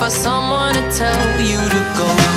for someone to tell you to go.